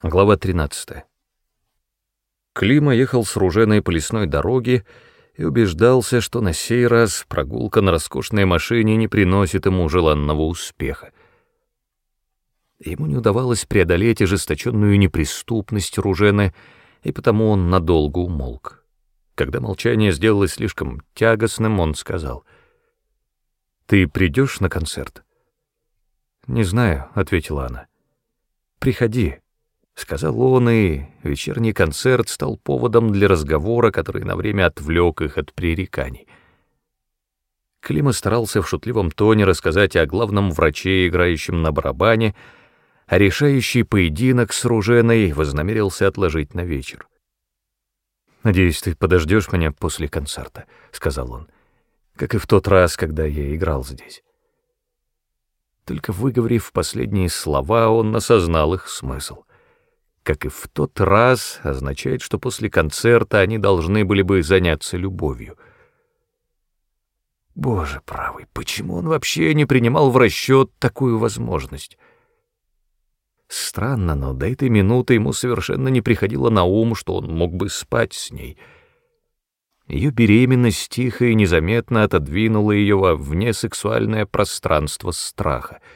Глава 13. Клима ехал с Руженой по лесной дороге и убеждался, что на сей раз прогулка на роскошной машине не приносит ему желанного успеха. Ему не удавалось преодолеть ожесточенную неприступность Ружены, и потому он надолго умолк. Когда молчание сделалось слишком тягостным, он сказал, «Ты придешь на концерт?» «Не знаю», — ответила она. «Приходи». — сказал он, и вечерний концерт стал поводом для разговора, который на время отвлек их от пререканий. Клима старался в шутливом тоне рассказать о главном враче, играющем на барабане, а решающий поединок с Руженой вознамерился отложить на вечер. «Надеюсь, ты подождешь меня после концерта», — сказал он, — «как и в тот раз, когда я играл здесь». Только выговорив последние слова, он осознал их смысл как и в тот раз, означает, что после концерта они должны были бы заняться любовью. Боже правый, почему он вообще не принимал в расчет такую возможность? Странно, но до этой минуты ему совершенно не приходило на ум, что он мог бы спать с ней. Ее беременность тихо и незаметно отодвинула ее во внесексуальное пространство страха —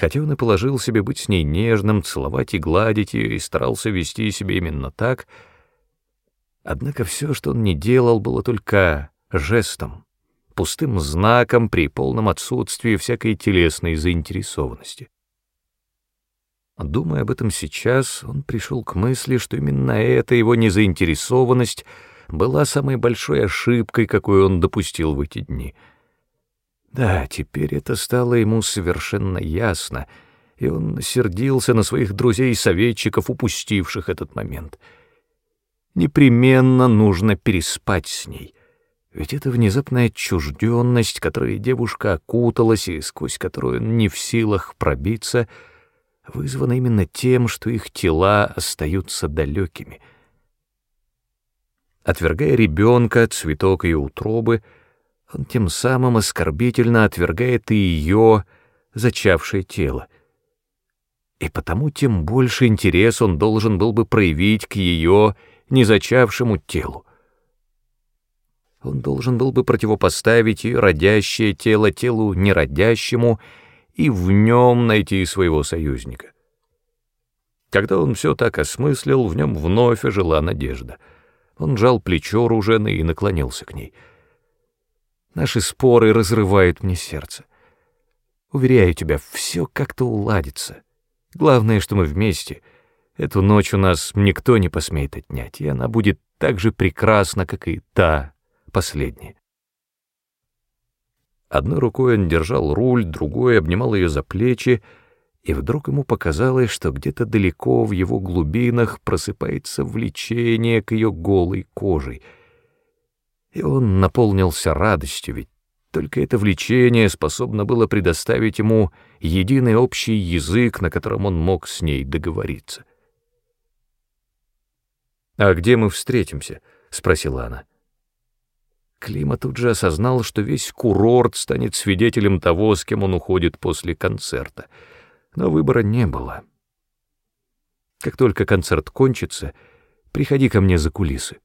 Хотя он и положил себе быть с ней нежным, целовать и гладить ее, и старался вести себя именно так, однако все, что он не делал, было только жестом, пустым знаком при полном отсутствии всякой телесной заинтересованности. Думая об этом сейчас, он пришел к мысли, что именно эта его незаинтересованность была самой большой ошибкой, какую он допустил в эти дни — да, теперь это стало ему совершенно ясно, и он сердился на своих друзей-советчиков, упустивших этот момент. Непременно нужно переспать с ней, ведь это внезапная отчужденность, которой девушка окуталась и сквозь которую он не в силах пробиться, вызвана именно тем, что их тела остаются далекими. Отвергая ребенка, цветок ее утробы — он тем самым оскорбительно отвергает и ее зачавшее тело. И потому тем больше интерес он должен был бы проявить к ее незачавшему телу. Он должен был бы противопоставить ее родящее тело телу неродящему и в нем найти своего союзника. Когда он все так осмыслил, в нем вновь ожила надежда. Он жал плечо Ружены и наклонился к ней — Наши споры разрывают мне сердце. Уверяю тебя, все как-то уладится. Главное, что мы вместе. Эту ночь у нас никто не посмеет отнять, и она будет так же прекрасна, как и та последняя. Одной рукой он держал руль, другой обнимал ее за плечи, и вдруг ему показалось, что где-то далеко в его глубинах просыпается влечение к ее голой коже — и он наполнился радостью, ведь только это влечение способно было предоставить ему единый общий язык, на котором он мог с ней договориться. «А где мы встретимся?» — спросила она. Клима тут же осознал, что весь курорт станет свидетелем того, с кем он уходит после концерта. Но выбора не было. Как только концерт кончится, приходи ко мне за кулисы.